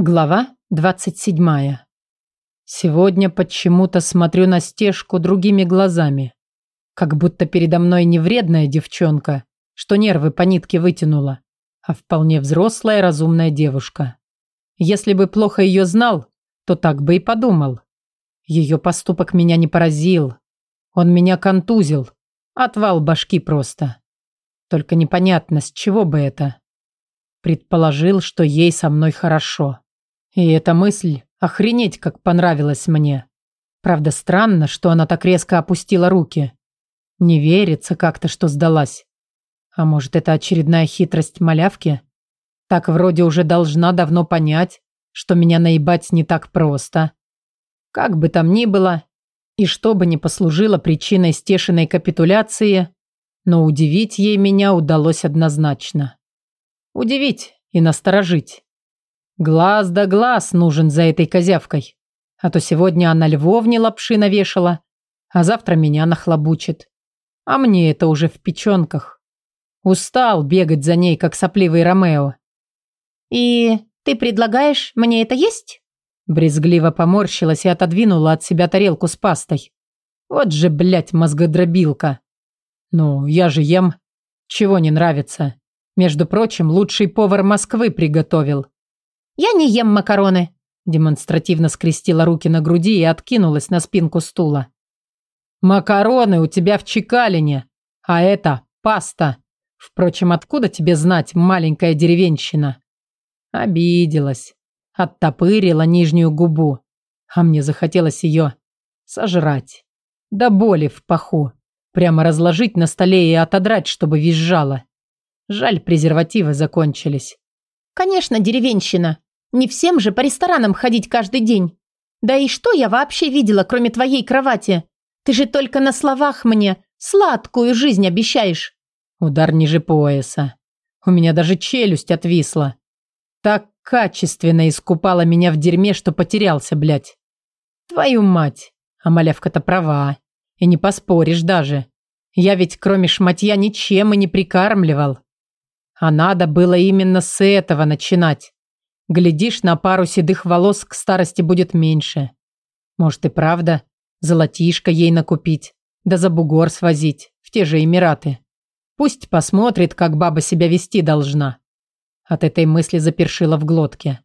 Глава 27. Сегодня почему-то смотрю на стежку другими глазами. Как будто передо мной не вредная девчонка, что нервы по нитке вытянула, а вполне взрослая разумная девушка. Если бы плохо ее знал, то так бы и подумал. Ее поступок меня не поразил. Он меня контузил. Отвал башки просто. Только непонятно, с чего бы это. Предположил, что ей со мной хорошо. И эта мысль охренеть как понравилась мне. Правда, странно, что она так резко опустила руки. Не верится как-то, что сдалась. А может, это очередная хитрость малявки? Так вроде уже должна давно понять, что меня наебать не так просто. Как бы там ни было, и что бы ни послужило причиной стешиной капитуляции, но удивить ей меня удалось однозначно. Удивить и насторожить. Глаз да глаз нужен за этой козявкой. А то сегодня она львовне лапши навешала, а завтра меня нахлобучит. А мне это уже в печенках. Устал бегать за ней, как сопливый Ромео. «И ты предлагаешь мне это есть?» Брезгливо поморщилась и отодвинула от себя тарелку с пастой. Вот же, блядь, мозгодробилка. Ну, я же ем. Чего не нравится? Между прочим, лучший повар Москвы приготовил. «Я не ем макароны», – демонстративно скрестила руки на груди и откинулась на спинку стула. «Макароны у тебя в Чекалине, а это паста. Впрочем, откуда тебе знать, маленькая деревенщина?» Обиделась, оттопырила нижнюю губу, а мне захотелось ее сожрать. До боли в паху. Прямо разложить на столе и отодрать, чтобы визжала. Жаль, презервативы закончились. «Конечно, деревенщина. Не всем же по ресторанам ходить каждый день. Да и что я вообще видела, кроме твоей кровати? Ты же только на словах мне сладкую жизнь обещаешь. Удар ниже пояса. У меня даже челюсть отвисла. Так качественно искупала меня в дерьме, что потерялся, блядь. Твою мать. А малявка-то права. И не поспоришь даже. Я ведь кроме шматья ничем и не прикармливал. А надо было именно с этого начинать. Глядишь, на пару седых волос к старости будет меньше. Может и правда, золотишко ей накупить, да за бугор свозить, в те же Эмираты. Пусть посмотрит, как баба себя вести должна. От этой мысли запершила в глотке.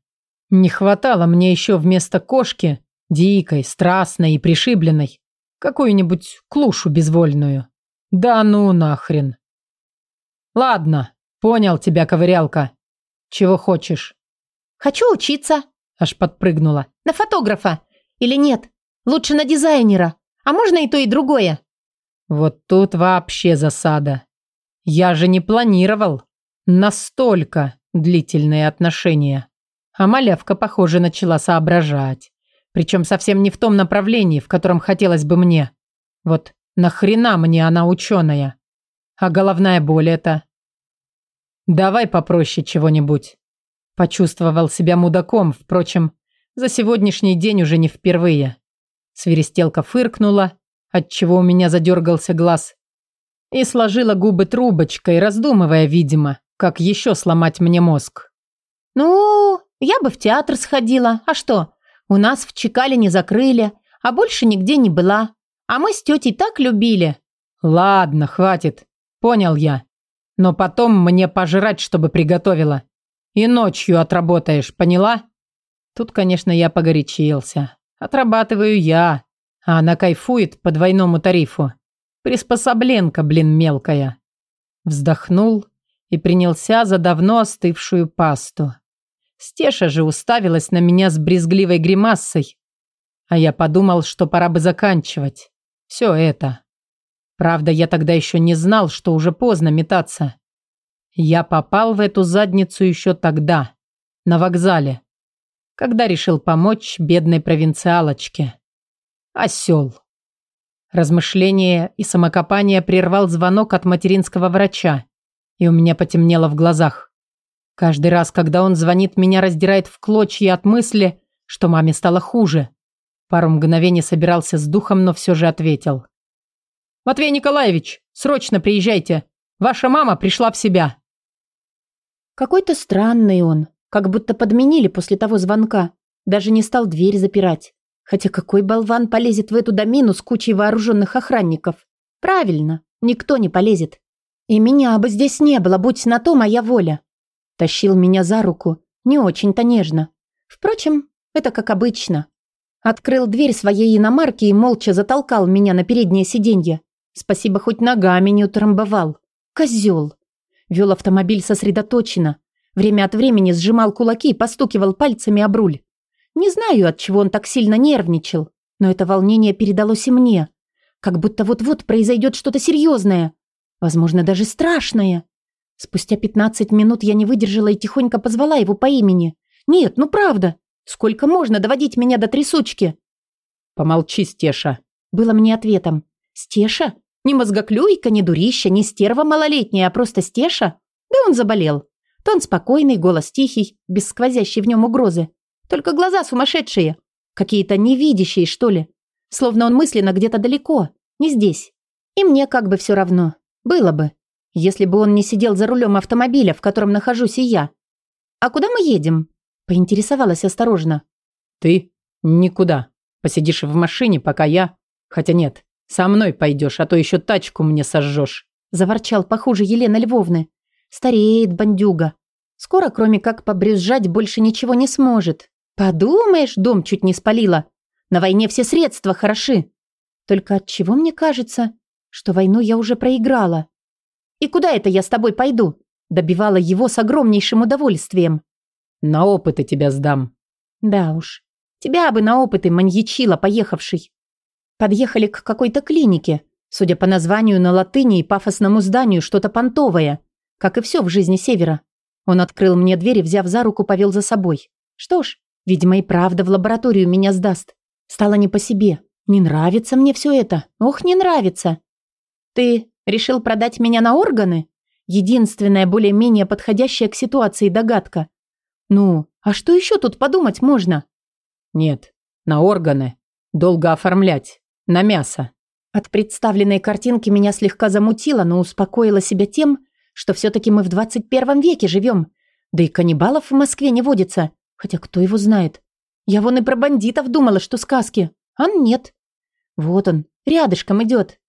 Не хватало мне еще вместо кошки, дикой, страстной и пришибленной, какую-нибудь клушу безвольную. Да ну нахрен. Ладно, понял тебя, ковырялка. Чего хочешь? «Хочу учиться», – аж подпрыгнула. «На фотографа. Или нет? Лучше на дизайнера. А можно и то, и другое?» Вот тут вообще засада. Я же не планировал. Настолько длительные отношения. А малявка, похоже, начала соображать. Причем совсем не в том направлении, в котором хотелось бы мне. Вот нахрена мне она ученая? А головная боль это? Давай попроще чего-нибудь. Почувствовал себя мудаком, впрочем, за сегодняшний день уже не впервые. Свиристелка фыркнула, отчего у меня задергался глаз, и сложила губы трубочкой, раздумывая, видимо, как еще сломать мне мозг. «Ну, я бы в театр сходила. А что? У нас в Чекале не закрыли, а больше нигде не была. А мы с тетей так любили». «Ладно, хватит. Понял я. Но потом мне пожрать, чтобы приготовила. И ночью отработаешь, поняла? Тут, конечно, я погорячился. Отрабатываю я, а она кайфует по двойному тарифу. Приспособленка, блин, мелкая. Вздохнул и принялся за давно остывшую пасту. Стеша же уставилась на меня с брезгливой гримасой, а я подумал, что пора бы заканчивать. Все это. Правда, я тогда еще не знал, что уже поздно метаться. Я попал в эту задницу еще тогда, на вокзале, когда решил помочь бедной провинциалочке. Осел. Размышление и самокопание прервал звонок от материнского врача, и у меня потемнело в глазах. Каждый раз, когда он звонит, меня раздирает в клочья от мысли, что маме стало хуже. Пару мгновений собирался с духом, но все же ответил. «Матвей Николаевич, срочно приезжайте. Ваша мама пришла в себя». Какой-то странный он, Как будто подменили после того звонка. Даже не стал дверь запирать. Хотя какой болван полезет в эту домину с кучей вооруженных охранников? Правильно, никто не полезет. И меня бы здесь не было, будь на то моя воля. Тащил меня за руку, не очень-то нежно. Впрочем, это как обычно. Открыл дверь своей иномарки и молча затолкал меня на переднее сиденье. Спасибо, хоть ногами не утрамбовал. Козел. Вел автомобиль сосредоточенно. Время от времени сжимал кулаки и постукивал пальцами об руль. Не знаю, от чего он так сильно нервничал, но это волнение передалось и мне. Как будто вот-вот произойдет что-то серьезное. Возможно, даже страшное. Спустя 15 минут я не выдержала и тихонько позвала его по имени. «Нет, ну правда. Сколько можно доводить меня до трясучки?» «Помолчи, Стеша», — было мне ответом. «Стеша? Не мозгоклюйка, не дурища, не стерва малолетняя, а просто Стеша? Да он заболел. Тон спокойный, голос тихий, без сквозящей в нем угрозы. Только глаза сумасшедшие. Какие-то невидящие, что ли. Словно он мысленно где-то далеко, не здесь. И мне как бы все равно. Было бы. Если бы он не сидел за рулем автомобиля, в котором нахожусь и я. «А куда мы едем?» Поинтересовалась осторожно. «Ты? Никуда. Посидишь в машине, пока я... Хотя нет, со мной пойдешь, а то еще тачку мне сожжешь». Заворчал похуже Елена Львовны. Стареет бандюга. Скоро, кроме как побрюзжать, больше ничего не сможет. Подумаешь, дом чуть не спалила. На войне все средства хороши. Только от чего мне кажется, что войну я уже проиграла? И куда это я с тобой пойду? Добивала его с огромнейшим удовольствием. На опыты тебя сдам. Да уж. Тебя бы на опыты маньячила поехавший. Подъехали к какой-то клинике. Судя по названию на латыни и пафосному зданию, что-то понтовое. Как и все в жизни Севера. Он открыл мне дверь и, взяв за руку, повел за собой. Что ж, видимо, и правда в лабораторию меня сдаст. Стало не по себе. Не нравится мне все это. Ох, не нравится. Ты решил продать меня на органы? Единственная более-менее подходящая к ситуации догадка. Ну, а что еще тут подумать можно? Нет, на органы. Долго оформлять. На мясо. От представленной картинки меня слегка замутило, но успокоила себя тем, что все-таки мы в 21 веке живем. Да и каннибалов в Москве не водится. Хотя кто его знает? Я вон и про бандитов думала, что сказки. А нет. Вот он, рядышком идет.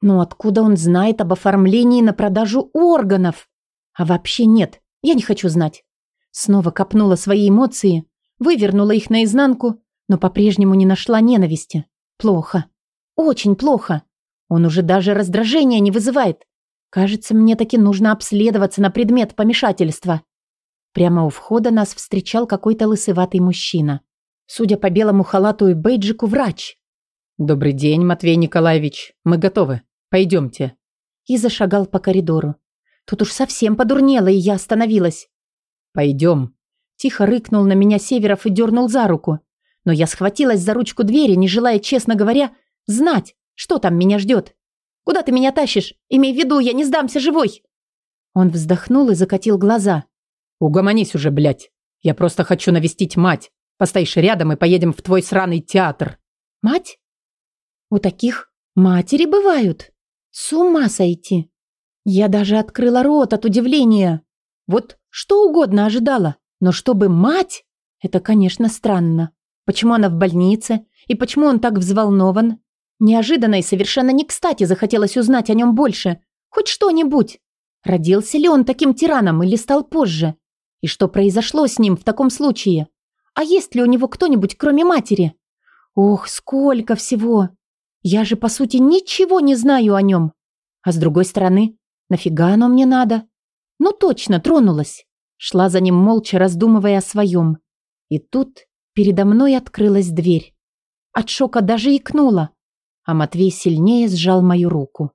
Но откуда он знает об оформлении на продажу органов? А вообще нет, я не хочу знать. Снова копнула свои эмоции, вывернула их наизнанку, но по-прежнему не нашла ненависти. Плохо. Очень плохо. Он уже даже раздражения не вызывает. Кажется, мне таки нужно обследоваться на предмет помешательства. Прямо у входа нас встречал какой-то лысыватый мужчина. Судя по белому халату и бейджику, врач. «Добрый день, Матвей Николаевич. Мы готовы. Пойдемте». И зашагал по коридору. Тут уж совсем подурнело, и я остановилась. «Пойдем». Тихо рыкнул на меня Северов и дернул за руку. Но я схватилась за ручку двери, не желая, честно говоря, знать, что там меня ждет. Куда ты меня тащишь? Имей в виду, я не сдамся живой!» Он вздохнул и закатил глаза. «Угомонись уже, блядь. Я просто хочу навестить мать. Постоишь рядом и поедем в твой сраный театр». «Мать? У таких матери бывают? С ума сойти!» Я даже открыла рот от удивления. Вот что угодно ожидала, но чтобы мать? Это, конечно, странно. Почему она в больнице? И почему он так взволнован? Неожиданно и совершенно не кстати захотелось узнать о нем больше. Хоть что-нибудь. Родился ли он таким тираном или стал позже? И что произошло с ним в таком случае? А есть ли у него кто-нибудь, кроме матери? Ох, сколько всего! Я же, по сути, ничего не знаю о нем. А с другой стороны, нафига оно мне надо? Ну точно, тронулась. Шла за ним молча, раздумывая о своем. И тут передо мной открылась дверь. От шока даже икнула а Матвей сильнее сжал мою руку.